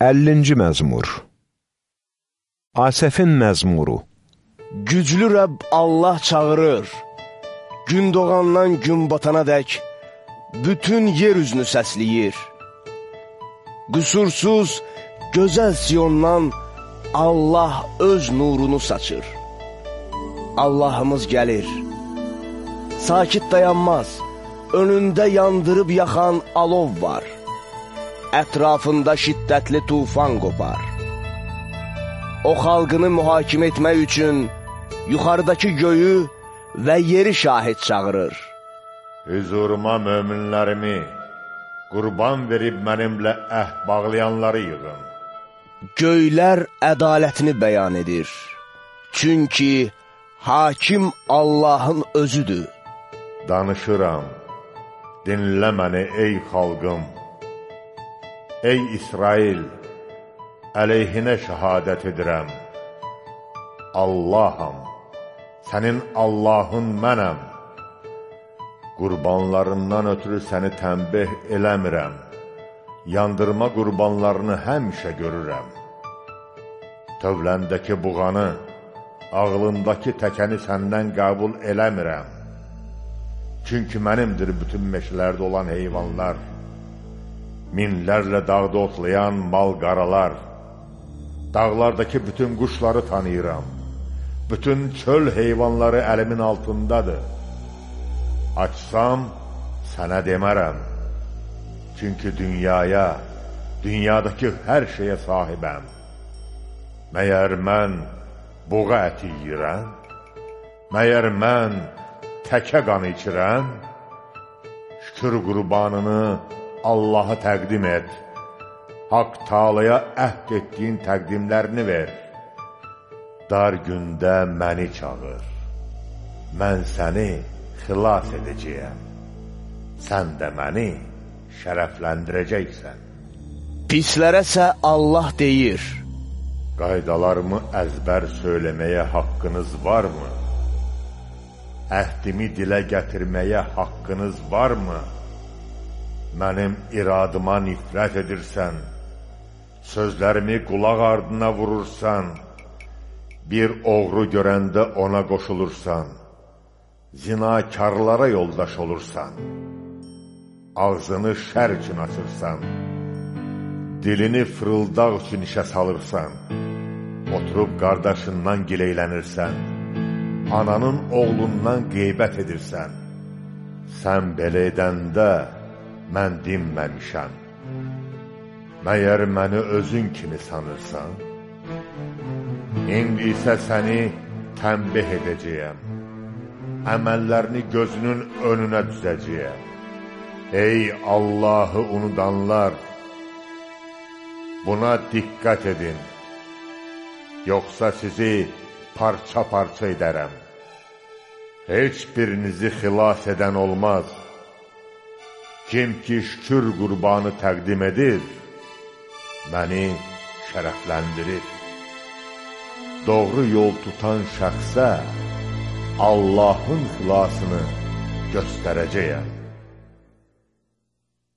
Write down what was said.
50-ci məzmur. Asəfin məzmuru. Güclü Rəbb Allah çağırır, gün doğandan gün batana dək, bütün yer üzünü səsləyir. Qüsursuz, gözəl Siyondan Allah öz nurunu saçır. Allahımız gəlir, sakit dayanmaz, önündə yandırıb yaxan alov var ətrafında şiddətli tufan qopar. O xalqını mühakimə etmək üçün yuxarıdakı göyü və yeri şahid çağırır. Hüzuruma möminlərimi, qurban verib mənimlə əh bağlayanları yığın. Göylər ədalətini bəyan edir. Çünki hakim Allahın özüdür. Danışıram, dinlə məni ey xalqım. Ey İsrail, əleyhinə şəhadət edirəm. Allaham, sənin Allahın mənəm. Qurbanlarından ötürü səni tənbih eləmirəm. Yandırma qurbanlarını həmişə görürəm. Tövləndəki buğanı, ağlımdakı təkəni səndən qəbul eləmirəm. Çünki mənimdir bütün meşələrdə olan heyvanlar minlərlə dağda otlayan mal-qaralar, dağlardakı bütün quşları tanıyıram, bütün çöl heyvanları əlimin altındadır. Açsam, sənə demərəm, çünki dünyaya, dünyadakı hər şeyə sahibəm. Məyər mən buğa əti yiyirəm? Məyər mən təkə qan içirəm? Şükür qurbanını Allaha təqdim et. Haqq talaya əhd etdiyin təqdimlərini ver. Dar gündə məni çağır. Mən səni xilas edəcəyəm. Sən də məni şərəfləndirəcəksən. Pislərəsə Allah deyir. Qaydalarımı əzbər söyləməyə haqqınız varmı? Əhdimi dilə gətirməyə haqqınız varmı? Mənim iradıma nifrət edirsən, sözlərimi qulaq ardına vurursan, bir oğru görəndə ona qoşulursan, zinakarlara yoldaş olursan, ağzını şər üçün açırsan, dilini fırıldaq üçün işə salırsan, oturub qardaşından gileylənirsən, ananın oğlundan qeybət edirsən, sən belə edəndə, mən dinməmişəm. Məyər məni özün kimi sanırsan? İndi isə səni tənbih edəcəyəm. Əməllərini gözünün önünə düzəcəyəm. Ey Allahı unudanlar! Buna diqqət edin. Yoxsa sizi parça-parça edərəm. Heç birinizi xilas edən olmaz. Kim ki şükür qurbanı təqdim edir, məni şərəfləndirir. Doğru yol tutan şəxsə Allahın xilasını göstərəcəyəm.